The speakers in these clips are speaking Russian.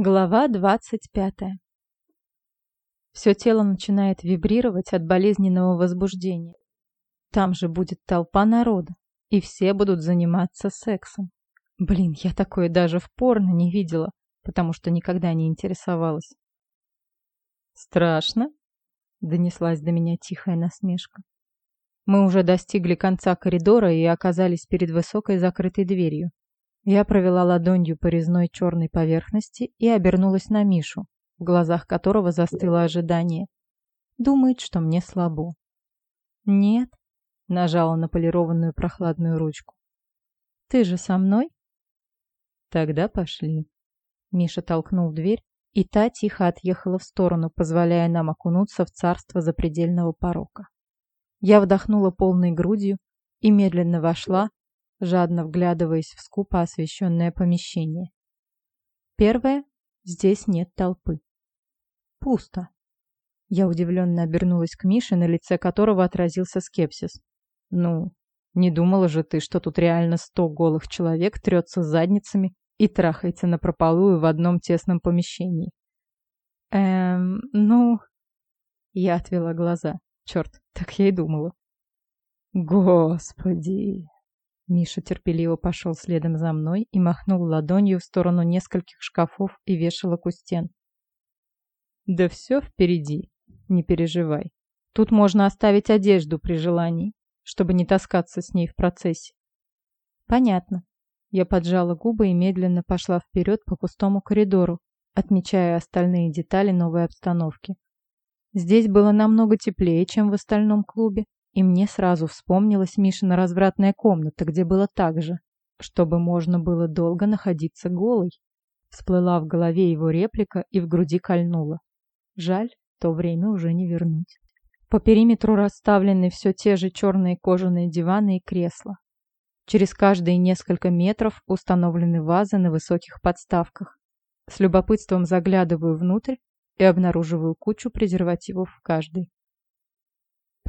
Глава двадцать пятая. Все тело начинает вибрировать от болезненного возбуждения. Там же будет толпа народа, и все будут заниматься сексом. Блин, я такое даже в порно не видела, потому что никогда не интересовалась. «Страшно?» — донеслась до меня тихая насмешка. Мы уже достигли конца коридора и оказались перед высокой закрытой дверью. Я провела ладонью по резной черной поверхности и обернулась на Мишу, в глазах которого застыло ожидание. Думает, что мне слабо. «Нет», — нажала на полированную прохладную ручку. «Ты же со мной?» «Тогда пошли». Миша толкнул дверь, и та тихо отъехала в сторону, позволяя нам окунуться в царство запредельного порока. Я вдохнула полной грудью и медленно вошла, жадно вглядываясь в скупо освещенное помещение. Первое. Здесь нет толпы. Пусто. Я удивленно обернулась к Мише, на лице которого отразился скепсис. «Ну, не думала же ты, что тут реально сто голых человек трется задницами и трахается напропалую в одном тесном помещении?» «Эм, ну...» Я отвела глаза. Черт, так я и думала. «Господи!» Миша терпеливо пошел следом за мной и махнул ладонью в сторону нескольких шкафов и вешалок у стен. «Да все впереди, не переживай. Тут можно оставить одежду при желании, чтобы не таскаться с ней в процессе». «Понятно». Я поджала губы и медленно пошла вперед по пустому коридору, отмечая остальные детали новой обстановки. Здесь было намного теплее, чем в остальном клубе, и мне сразу вспомнилась Мишина развратная комната, где было так же, чтобы можно было долго находиться голой. Всплыла в голове его реплика и в груди кольнула. Жаль, то время уже не вернуть. По периметру расставлены все те же черные кожаные диваны и кресла. Через каждые несколько метров установлены вазы на высоких подставках. С любопытством заглядываю внутрь и обнаруживаю кучу презервативов в каждой.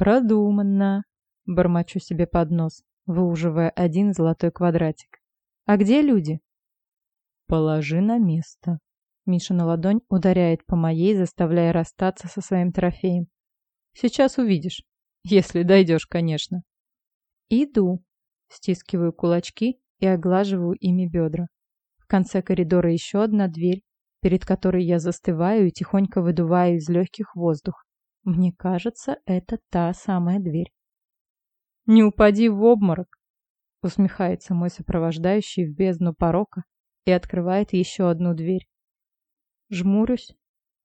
«Продуманно!» — бормочу себе под нос, выуживая один золотой квадратик. «А где люди?» «Положи на место». Миша на ладонь ударяет по моей, заставляя расстаться со своим трофеем. «Сейчас увидишь. Если дойдешь, конечно». «Иду». Стискиваю кулачки и оглаживаю ими бедра. В конце коридора еще одна дверь, перед которой я застываю и тихонько выдуваю из легких воздух. Мне кажется, это та самая дверь. «Не упади в обморок!» Усмехается мой сопровождающий в бездну порока и открывает еще одну дверь. Жмурюсь,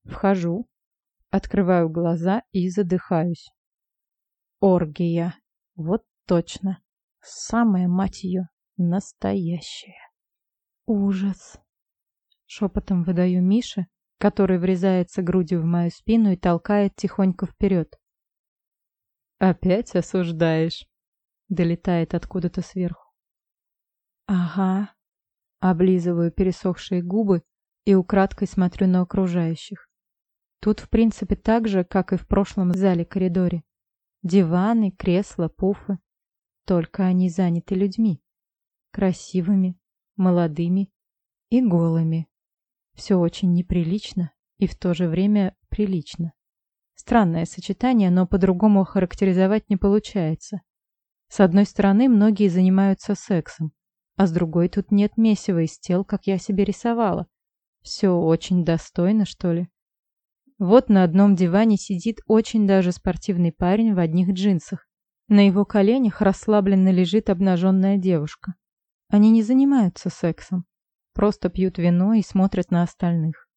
вхожу, открываю глаза и задыхаюсь. Оргия. Вот точно. Самая, мать ее, настоящая. Ужас. Шепотом выдаю Мише, который врезается грудью в мою спину и толкает тихонько вперед. «Опять осуждаешь?» — долетает откуда-то сверху. «Ага». Облизываю пересохшие губы и украдкой смотрю на окружающих. Тут, в принципе, так же, как и в прошлом зале-коридоре. Диваны, кресла, пуфы. Только они заняты людьми. Красивыми, молодыми и голыми. Все очень неприлично и в то же время прилично. Странное сочетание, но по-другому характеризовать не получается. С одной стороны, многие занимаются сексом, а с другой тут нет месива из тел, как я себе рисовала. Все очень достойно, что ли. Вот на одном диване сидит очень даже спортивный парень в одних джинсах. На его коленях расслабленно лежит обнаженная девушка. Они не занимаются сексом. Просто пьют вино и смотрят на остальных.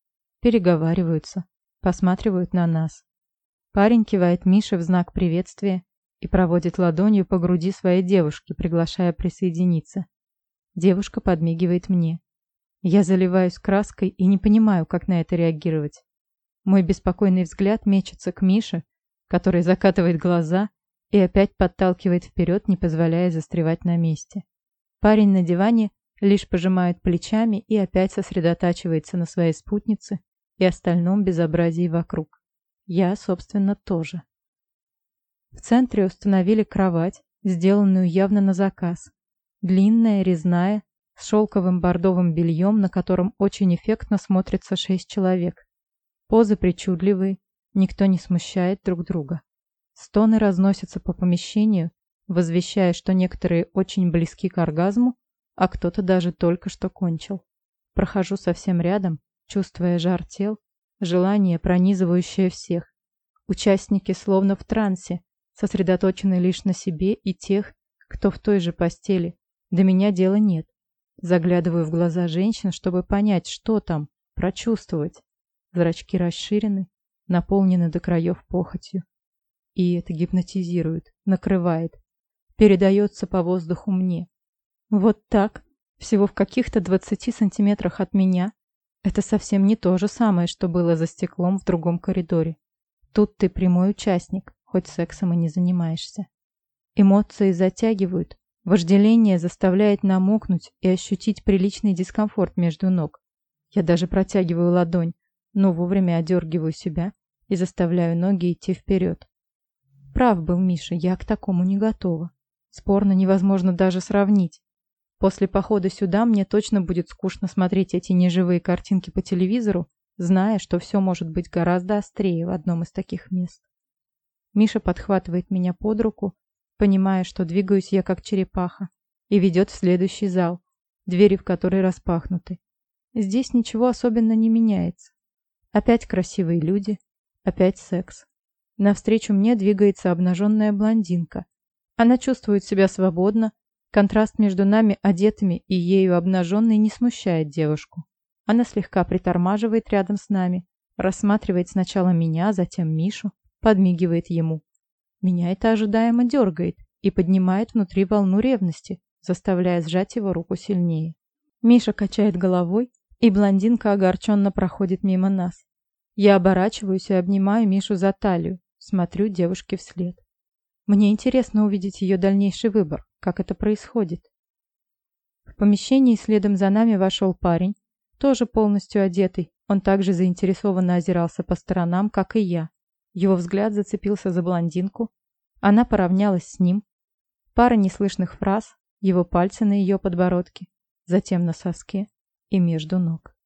Переговариваются, посматривают на нас. Парень кивает Мише в знак приветствия и проводит ладонью по груди своей девушки, приглашая присоединиться. Девушка подмигивает мне. Я заливаюсь краской и не понимаю, как на это реагировать. Мой беспокойный взгляд мечется к Мише, который закатывает глаза и опять подталкивает вперед, не позволяя застревать на месте. Парень на диване лишь пожимает плечами и опять сосредотачивается на своей спутнице и остальном безобразии вокруг. Я, собственно, тоже. В центре установили кровать, сделанную явно на заказ. Длинная, резная, с шелковым бордовым бельем, на котором очень эффектно смотрится шесть человек. Позы причудливые, никто не смущает друг друга. Стоны разносятся по помещению, возвещая, что некоторые очень близки к оргазму, а кто-то даже только что кончил. Прохожу совсем рядом, чувствуя жар тел, желание, пронизывающее всех. Участники словно в трансе, сосредоточены лишь на себе и тех, кто в той же постели. До меня дела нет. Заглядываю в глаза женщин, чтобы понять, что там, прочувствовать. Зрачки расширены, наполнены до краев похотью. И это гипнотизирует, накрывает, передается по воздуху мне. Вот так, всего в каких-то 20 сантиметрах от меня, это совсем не то же самое, что было за стеклом в другом коридоре. Тут ты прямой участник, хоть сексом и не занимаешься. Эмоции затягивают, вожделение заставляет намокнуть и ощутить приличный дискомфорт между ног. Я даже протягиваю ладонь, но вовремя одергиваю себя и заставляю ноги идти вперед. Прав был Миша, я к такому не готова. Спорно невозможно даже сравнить. После похода сюда мне точно будет скучно смотреть эти неживые картинки по телевизору, зная, что все может быть гораздо острее в одном из таких мест. Миша подхватывает меня под руку, понимая, что двигаюсь я как черепаха, и ведет в следующий зал, двери в который распахнуты. Здесь ничего особенно не меняется. Опять красивые люди, опять секс. Навстречу мне двигается обнаженная блондинка. Она чувствует себя свободно, Контраст между нами одетыми и ею обнаженной не смущает девушку. Она слегка притормаживает рядом с нами, рассматривает сначала меня, затем Мишу, подмигивает ему. Меня это ожидаемо дергает и поднимает внутри волну ревности, заставляя сжать его руку сильнее. Миша качает головой, и блондинка огорченно проходит мимо нас. Я оборачиваюсь и обнимаю Мишу за талию, смотрю девушке вслед. Мне интересно увидеть ее дальнейший выбор, как это происходит. В помещении следом за нами вошел парень, тоже полностью одетый. Он также заинтересованно озирался по сторонам, как и я. Его взгляд зацепился за блондинку. Она поравнялась с ним. Пара неслышных фраз, его пальцы на ее подбородке, затем на соске и между ног.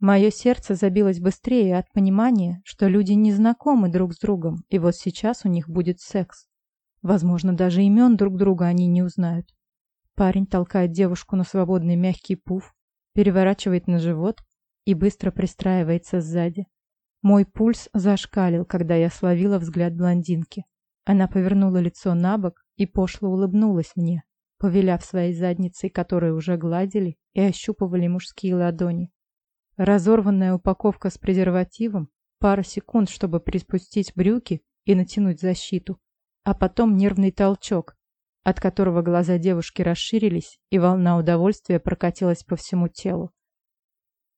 Мое сердце забилось быстрее от понимания, что люди не знакомы друг с другом, и вот сейчас у них будет секс. Возможно, даже имен друг друга они не узнают. Парень толкает девушку на свободный мягкий пуф, переворачивает на живот и быстро пристраивается сзади. Мой пульс зашкалил, когда я словила взгляд блондинки. Она повернула лицо на бок и пошло улыбнулась мне, повеляв своей задницей, которые уже гладили и ощупывали мужские ладони. Разорванная упаковка с презервативом, пара секунд, чтобы приспустить брюки и натянуть защиту, а потом нервный толчок, от которого глаза девушки расширились, и волна удовольствия прокатилась по всему телу.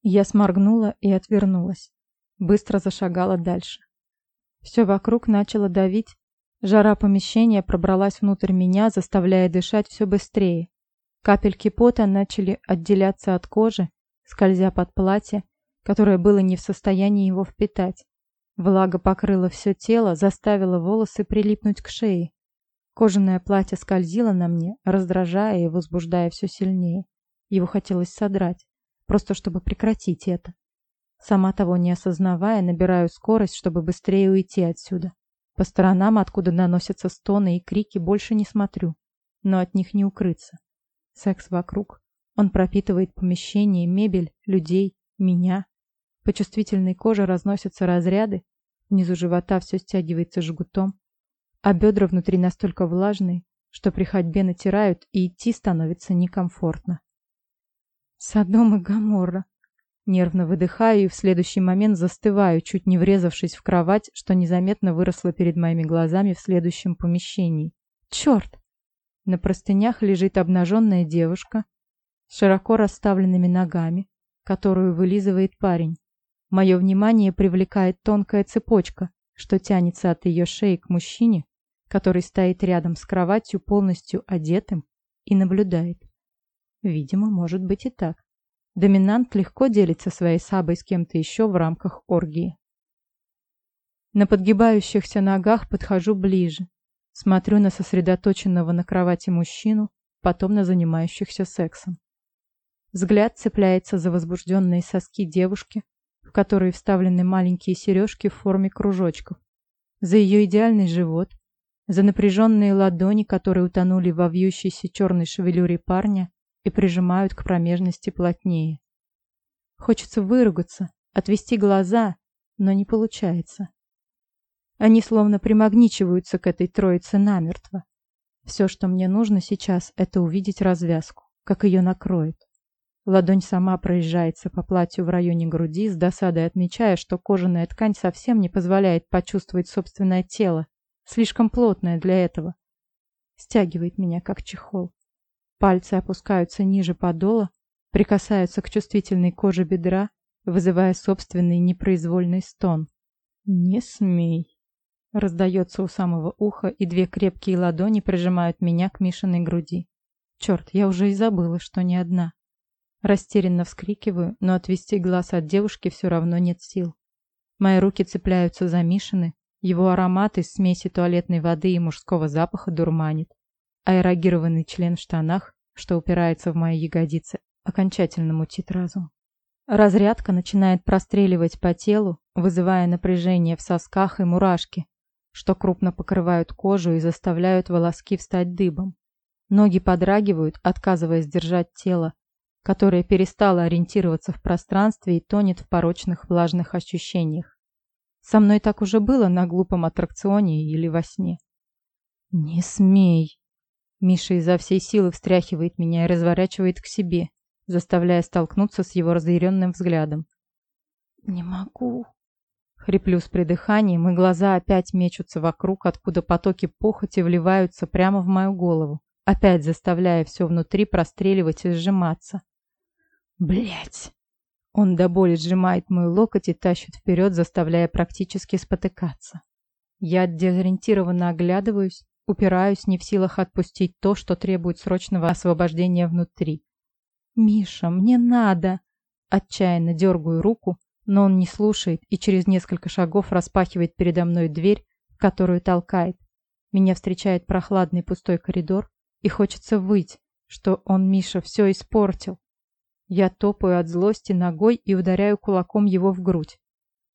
Я сморгнула и отвернулась. Быстро зашагала дальше. Все вокруг начало давить. Жара помещения пробралась внутрь меня, заставляя дышать все быстрее. Капельки пота начали отделяться от кожи, скользя под платье, которое было не в состоянии его впитать. Влага покрыла все тело, заставила волосы прилипнуть к шее. Кожаное платье скользило на мне, раздражая и возбуждая все сильнее. Его хотелось содрать, просто чтобы прекратить это. Сама того не осознавая, набираю скорость, чтобы быстрее уйти отсюда. По сторонам, откуда доносятся стоны и крики, больше не смотрю, но от них не укрыться. Секс вокруг. Он пропитывает помещение, мебель, людей, меня. По чувствительной коже разносятся разряды, внизу живота все стягивается жгутом, а бедра внутри настолько влажные, что при ходьбе натирают и идти становится некомфортно. Содом и Гоморра. Нервно выдыхаю и в следующий момент застываю, чуть не врезавшись в кровать, что незаметно выросло перед моими глазами в следующем помещении. Черт! На простынях лежит обнаженная девушка с широко расставленными ногами, которую вылизывает парень. Мое внимание привлекает тонкая цепочка, что тянется от ее шеи к мужчине, который стоит рядом с кроватью полностью одетым и наблюдает. Видимо, может быть и так. Доминант легко делится своей сабой с кем-то еще в рамках оргии. На подгибающихся ногах подхожу ближе, смотрю на сосредоточенного на кровати мужчину, потом на занимающихся сексом. Взгляд цепляется за возбужденные соски девушки, в которые вставлены маленькие сережки в форме кружочков, за ее идеальный живот, за напряженные ладони, которые утонули во вьющейся черной шевелюре парня и прижимают к промежности плотнее. Хочется выругаться, отвести глаза, но не получается. Они словно примагничиваются к этой троице намертво. Все, что мне нужно сейчас, это увидеть развязку, как ее накроет. Ладонь сама проезжается по платью в районе груди, с досадой отмечая, что кожаная ткань совсем не позволяет почувствовать собственное тело, слишком плотное для этого. Стягивает меня, как чехол. Пальцы опускаются ниже подола, прикасаются к чувствительной коже бедра, вызывая собственный непроизвольный стон. «Не смей!» Раздается у самого уха, и две крепкие ладони прижимают меня к Мишиной груди. Черт, я уже и забыла, что не одна. Растерянно вскрикиваю, но отвести глаз от девушки все равно нет сил. Мои руки цепляются за Мишины, его аромат из смеси туалетной воды и мужского запаха дурманит. Аэрогированный член в штанах, что упирается в мои ягодицы, окончательно мутит разум. Разрядка начинает простреливать по телу, вызывая напряжение в сосках и мурашки, что крупно покрывают кожу и заставляют волоски встать дыбом. Ноги подрагивают, отказываясь держать тело, которое перестало ориентироваться в пространстве и тонет в порочных влажных ощущениях. Со мной так уже было на глупом аттракционе или во сне. «Не смей!» Миша изо всей силы встряхивает меня и разворачивает к себе, заставляя столкнуться с его разъяренным взглядом. «Не могу!» Хриплю с придыханием, и глаза опять мечутся вокруг, откуда потоки похоти вливаются прямо в мою голову, опять заставляя все внутри простреливать и сжиматься. Блять! Он до боли сжимает мой локоть и тащит вперед, заставляя практически спотыкаться. Я дезориентированно оглядываюсь, упираюсь, не в силах отпустить то, что требует срочного освобождения внутри. «Миша, мне надо!» Отчаянно дергаю руку, но он не слушает и через несколько шагов распахивает передо мной дверь, которую толкает. Меня встречает прохладный пустой коридор, и хочется выть, что он, Миша, все испортил. Я топаю от злости ногой и ударяю кулаком его в грудь.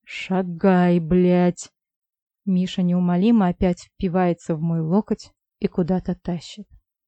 «Шагай, блядь!» Миша неумолимо опять впивается в мой локоть и куда-то тащит.